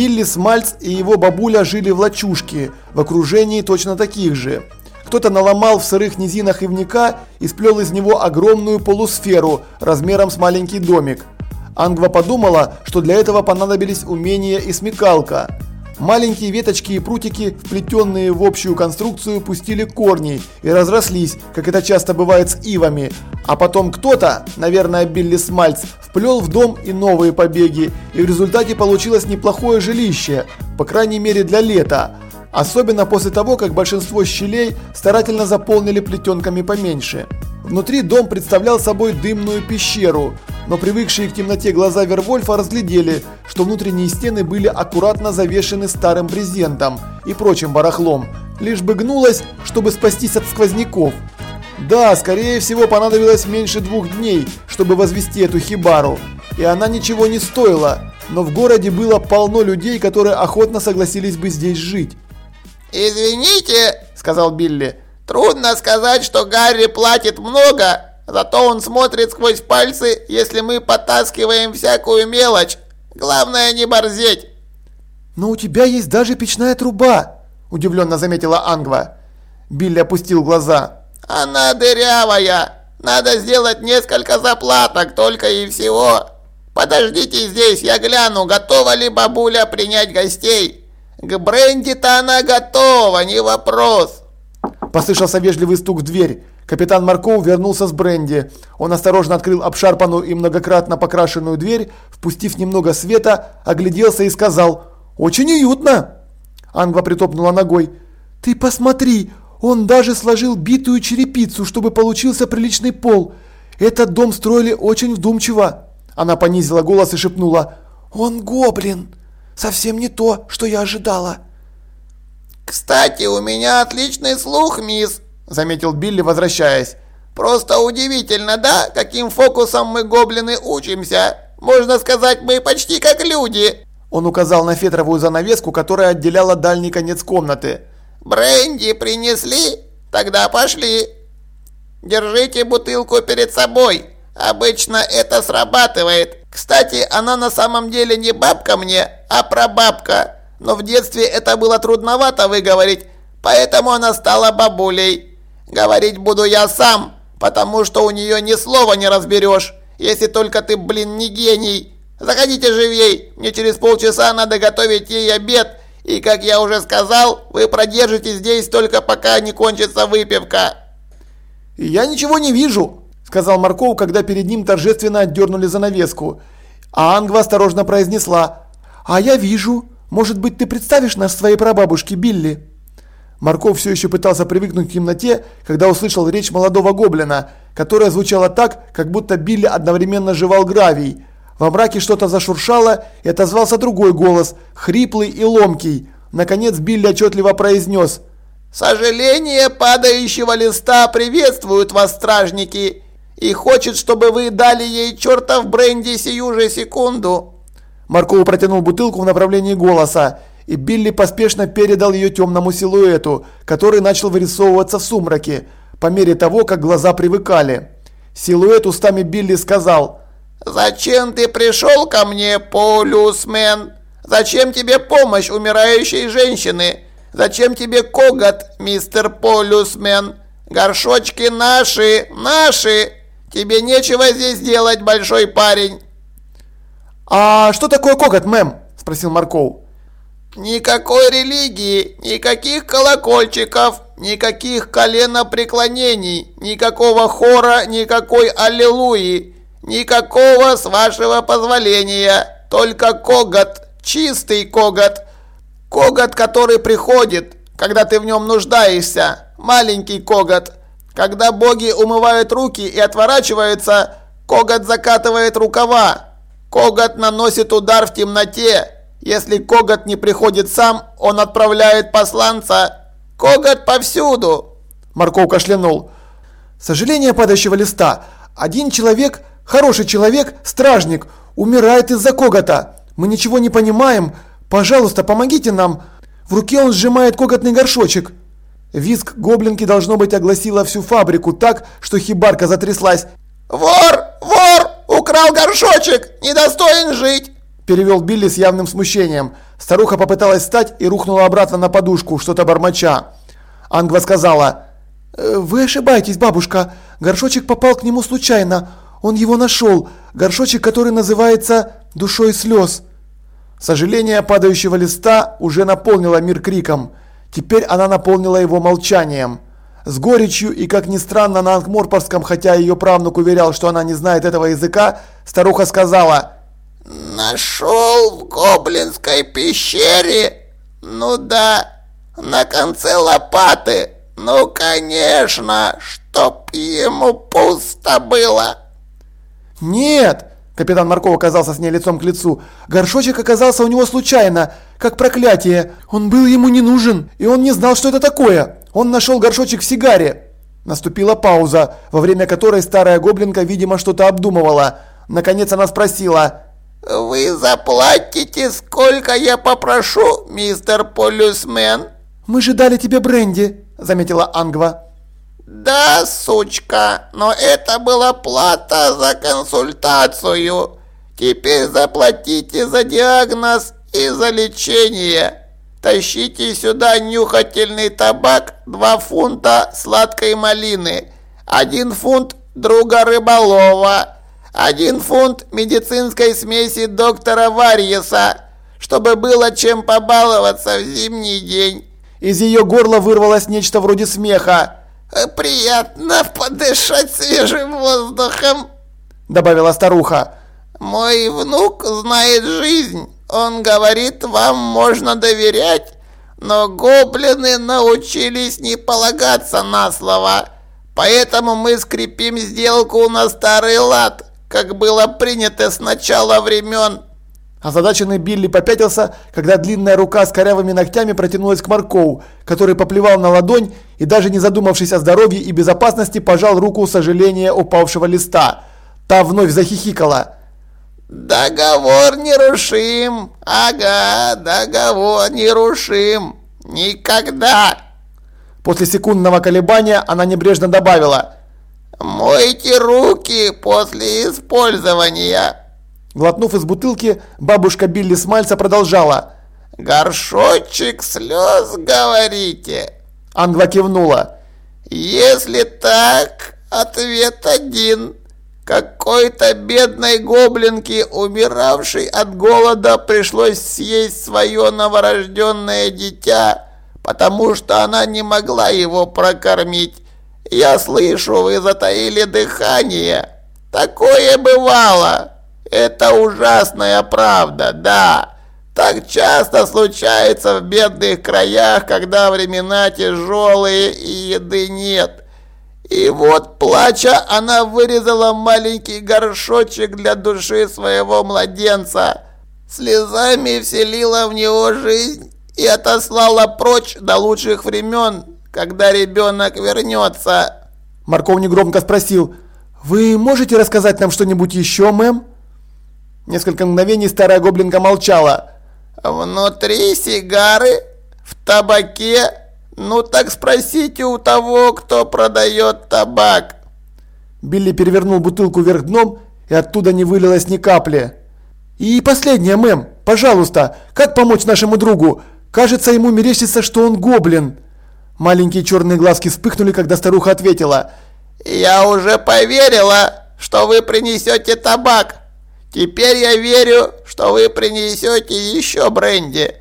Билли Смальц и его бабуля жили в лачушке, в окружении точно таких же. Кто-то наломал в сырых низинах ивника и сплел из него огромную полусферу размером с маленький домик. Ангва подумала, что для этого понадобились умения и смекалка. Маленькие веточки и прутики, вплетенные в общую конструкцию, пустили корни и разрослись, как это часто бывает с ивами. А потом кто-то, наверное Билли Смальц, вплел в дом и новые побеги, и в результате получилось неплохое жилище, по крайней мере для лета. Особенно после того, как большинство щелей старательно заполнили плетенками поменьше. Внутри дом представлял собой дымную пещеру, но привыкшие к темноте глаза Вервольфа разглядели, что внутренние стены были аккуратно завешены старым брезентом и прочим барахлом, лишь бы гнулось, чтобы спастись от сквозняков. Да, скорее всего понадобилось меньше двух дней, чтобы возвести эту хибару, и она ничего не стоила, но в городе было полно людей, которые охотно согласились бы здесь жить. «Извините», — сказал Билли, — Трудно сказать, что Гарри платит много, зато он смотрит сквозь пальцы, если мы потаскиваем всякую мелочь. Главное не борзеть. «Но у тебя есть даже печная труба», – удивленно заметила Ангва. Билли опустил глаза. «Она дырявая. Надо сделать несколько заплаток только и всего. Подождите здесь, я гляну, готова ли бабуля принять гостей. К бренди-то она готова, не вопрос». Послышался вежливый стук в дверь. Капитан Марков вернулся с бренди. Он осторожно открыл обшарпанную и многократно покрашенную дверь, впустив немного света, огляделся и сказал «Очень уютно!» Ангва притопнула ногой. «Ты посмотри, он даже сложил битую черепицу, чтобы получился приличный пол. Этот дом строили очень вдумчиво». Она понизила голос и шепнула «Он гоблин! Совсем не то, что я ожидала!» «Кстати, у меня отличный слух, мисс», – заметил Билли, возвращаясь. «Просто удивительно, да, каким фокусом мы, гоблины, учимся? Можно сказать, мы почти как люди». Он указал на фетровую занавеску, которая отделяла дальний конец комнаты. «Бренди принесли? Тогда пошли. Держите бутылку перед собой. Обычно это срабатывает. Кстати, она на самом деле не бабка мне, а прабабка но в детстве это было трудновато выговорить, поэтому она стала бабулей. Говорить буду я сам, потому что у нее ни слова не разберешь, если только ты, блин, не гений. Заходите живей, мне через полчаса надо готовить ей обед, и, как я уже сказал, вы продержитесь здесь только пока не кончится выпивка». «Я ничего не вижу», – сказал Марков, когда перед ним торжественно отдернули занавеску. А Ангва осторожно произнесла «А я вижу». Может быть, ты представишь нас своей прабабушке Билли?» Марков все еще пытался привыкнуть к темноте, когда услышал речь молодого гоблина, которая звучала так, как будто Билли одновременно жевал гравий. Во мраке что-то зашуршало, и отозвался другой голос, хриплый и ломкий. Наконец Билли отчетливо произнес «Сожаление падающего листа приветствуют вас, стражники, и хочет, чтобы вы дали ей чертов бренди сию же секунду». Марков протянул бутылку в направлении голоса, и Билли поспешно передал ее темному силуэту, который начал вырисовываться в сумраке, по мере того, как глаза привыкали. Силуэт устами Билли сказал «Зачем ты пришел ко мне, полюсмен? Зачем тебе помощь умирающей женщины? Зачем тебе когот, мистер полюсмен? Горшочки наши, наши! Тебе нечего здесь делать, большой парень!» «А что такое коготь, мэм?» – спросил Марков. «Никакой религии, никаких колокольчиков, никаких коленопреклонений, никакого хора, никакой аллилуйи, никакого, с вашего позволения, только когот, чистый когот, когот, который приходит, когда ты в нем нуждаешься, маленький когот. Когда боги умывают руки и отворачиваются, когот закатывает рукава, Когот наносит удар в темноте. Если Когот не приходит сам, он отправляет посланца. Когот повсюду. Марков кашлянул. Сожаление падающего листа. Один человек, хороший человек, стражник, умирает из-за Когота. Мы ничего не понимаем. Пожалуйста, помогите нам. В руке он сжимает коготный горшочек. Виск гоблинки должно быть огласила всю фабрику так, что хибарка затряслась. «Вор! Вор! Украл горшочек! Недостоин жить!» Перевел Билли с явным смущением. Старуха попыталась встать и рухнула обратно на подушку, что-то бормоча. Ангва сказала, «Э, «Вы ошибаетесь, бабушка. Горшочек попал к нему случайно. Он его нашел. Горшочек, который называется «Душой слез». Сожаление падающего листа уже наполнило мир криком. Теперь она наполнила его молчанием. С горечью и, как ни странно, на ангморпорском, хотя ее правнук уверял, что она не знает этого языка, старуха сказала «Нашел в гоблинской пещере? Ну да, на конце лопаты. Ну, конечно, чтоб ему пусто было». «Нет!» – капитан Марков оказался с ней лицом к лицу. «Горшочек оказался у него случайно, как проклятие. Он был ему не нужен, и он не знал, что это такое. Он нашел горшочек в сигаре». Наступила пауза, во время которой старая гоблинка, видимо, что-то обдумывала. Наконец она спросила. «Вы заплатите, сколько я попрошу, мистер Полюсмен?» «Мы же дали тебе бренди», – заметила Ангва. «Да, сучка, но это была плата за консультацию. Теперь заплатите за диагноз и за лечение. Тащите сюда нюхательный табак, 2 фунта сладкой малины, 1 фунт друга рыболова, 1 фунт медицинской смеси доктора Варьеса, чтобы было чем побаловаться в зимний день». Из ее горла вырвалось нечто вроде смеха. «Приятно подышать свежим воздухом», — добавила старуха. «Мой внук знает жизнь. Он говорит, вам можно доверять, но гоблины научились не полагаться на слова, поэтому мы скрепим сделку на старый лад, как было принято с начала времен». Озадаченный Билли попятился, когда длинная рука с корявыми ногтями протянулась к Маркову, который поплевал на ладонь и даже не задумавшись о здоровье и безопасности, пожал руку сожаления упавшего листа. Та вновь захихикала. «Договор нерушим! Ага, договор нерушим! Никогда!» После секундного колебания она небрежно добавила. «Мойте руки после использования!» Глотнув из бутылки, бабушка Билли Смальца продолжала. «Горшочек слез, говорите?» Англа кивнула. «Если так, ответ один. Какой-то бедной гоблинке, умиравшей от голода, пришлось съесть свое новорожденное дитя, потому что она не могла его прокормить. Я слышу, вы затаили дыхание. Такое бывало. Это ужасная правда, да. Так часто случается в бедных краях, когда времена тяжелые и еды нет. И вот, плача, она вырезала маленький горшочек для души своего младенца, слезами вселила в него жизнь и отослала прочь до лучших времен, когда ребенок вернется. Марков негромко спросил, «Вы можете рассказать нам что-нибудь еще, мэм?» Несколько мгновений старая гоблинка молчала. «Внутри сигары? В табаке? Ну так спросите у того, кто продает табак». Билли перевернул бутылку вверх дном, и оттуда не вылилось ни капли. «И последнее, мэм, пожалуйста, как помочь нашему другу? Кажется, ему мерещится, что он гоблин». Маленькие черные глазки вспыхнули, когда старуха ответила. «Я уже поверила, что вы принесете табак. Теперь я верю, что вы принесете еще бренди.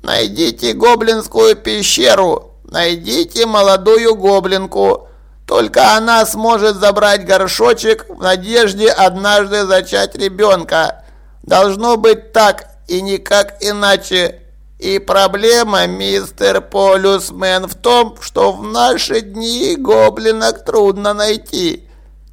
Найдите гоблинскую пещеру, найдите молодую гоблинку. Только она сможет забрать горшочек в надежде однажды зачать ребенка. Должно быть так и никак иначе. И проблема, мистер Полюсмен, в том, что в наши дни гоблинок трудно найти.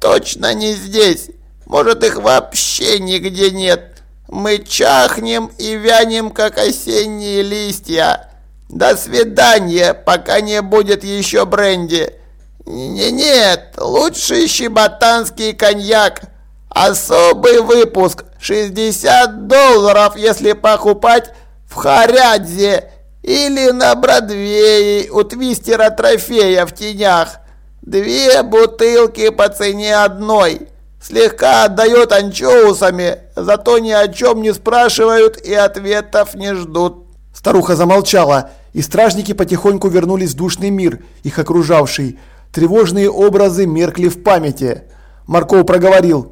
Точно не здесь. Может, их вообще нигде нет. Мы чахнем и вянем, как осенние листья. До свидания, пока не будет еще бренди. Не нет, лучший щеботанский коньяк. Особый выпуск. 60 долларов, если покупать в Харядзе или на Бродвее у твистера трофея в тенях. Две бутылки по цене одной. Слегка отдает анчоусами, зато ни о чем не спрашивают и ответов не ждут. Старуха замолчала, и стражники потихоньку вернулись в душный мир, их окружавший. Тревожные образы меркли в памяти. Марков проговорил.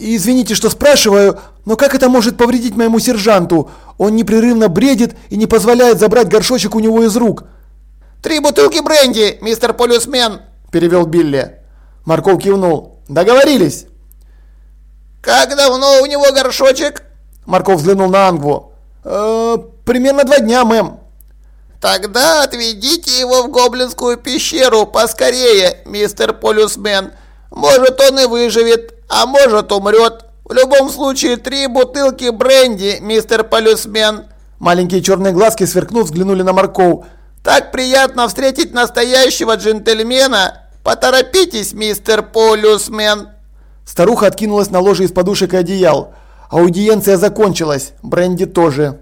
«Извините, что спрашиваю, но как это может повредить моему сержанту? Он непрерывно бредит и не позволяет забрать горшочек у него из рук». «Три бутылки бренди, мистер полюсмен!» – перевел Билли. Марков кивнул. «Договорились!» «Как давно у него горшочек?» Марков взглянул на Ангву. «Э, «Примерно два дня, мэм». «Тогда отведите его в гоблинскую пещеру поскорее, мистер Полюсмен. Может, он и выживет, а может, умрет. В любом случае, три бутылки бренди, мистер Полюсмен». Маленькие черные глазки, сверкнув, взглянули на Марков. «Так приятно встретить настоящего джентльмена. Поторопитесь, мистер Полюсмен». Старуха откинулась на ложе из подушек и одеял. Аудиенция закончилась. Бренди тоже.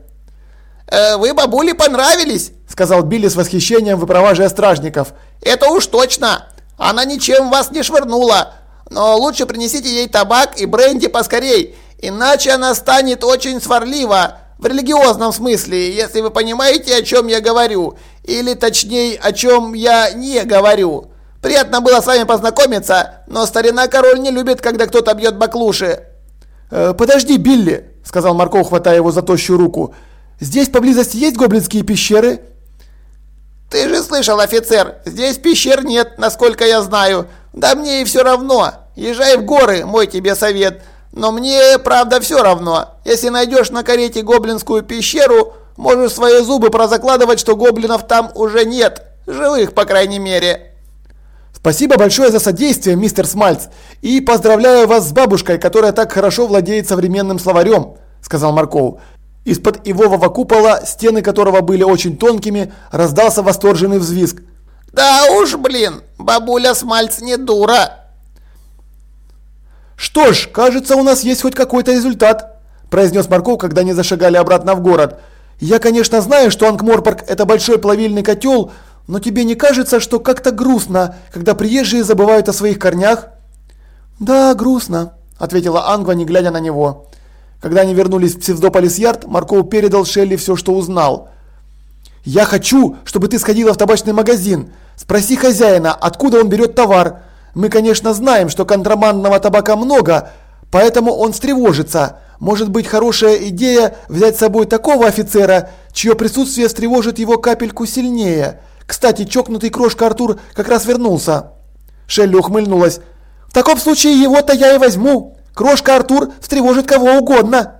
«Э, «Вы бабуле понравились», — сказал Билли с восхищением, выпроваживая стражников. «Это уж точно. Она ничем вас не швырнула. Но лучше принесите ей табак и бренди поскорей, иначе она станет очень сварлива. В религиозном смысле, если вы понимаете, о чем я говорю. Или точнее, о чем я не говорю. Приятно было с вами познакомиться, но старина король не любит, когда кто-то бьет баклуши». «Э, «Подожди, Билли», — сказал Марков, хватая его за тощую руку. Здесь поблизости есть гоблинские пещеры?» «Ты же слышал, офицер, здесь пещер нет, насколько я знаю. Да мне и все равно. Езжай в горы, мой тебе совет. Но мне, правда, все равно. Если найдешь на карете гоблинскую пещеру, можешь свои зубы прозакладывать, что гоблинов там уже нет. Живых, по крайней мере». «Спасибо большое за содействие, мистер Смальц, и поздравляю вас с бабушкой, которая так хорошо владеет современным словарем», – сказал Марков. Из-под ивового купола, стены которого были очень тонкими, раздался восторженный взвизг. «Да уж, блин, бабуля Смальц не дура!» «Что ж, кажется, у нас есть хоть какой-то результат», – произнес Марков, когда они зашагали обратно в город. «Я, конечно, знаю, что Ангморпорг – это большой плавильный котел, но тебе не кажется, что как-то грустно, когда приезжие забывают о своих корнях?» «Да, грустно», – ответила Ангва, не глядя на него. Когда они вернулись в Псевдополис-Ярд, Марков передал Шелли все, что узнал. «Я хочу, чтобы ты сходила в табачный магазин. Спроси хозяина, откуда он берет товар. Мы, конечно, знаем, что контрабандного табака много, поэтому он встревожится. Может быть, хорошая идея взять с собой такого офицера, чье присутствие встревожит его капельку сильнее. Кстати, чокнутый крошка Артур как раз вернулся». Шелли ухмыльнулась. «В таком случае его-то я и возьму». Крошка Артур встревожит кого угодно.